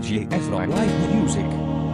DJ Ezra Live Music.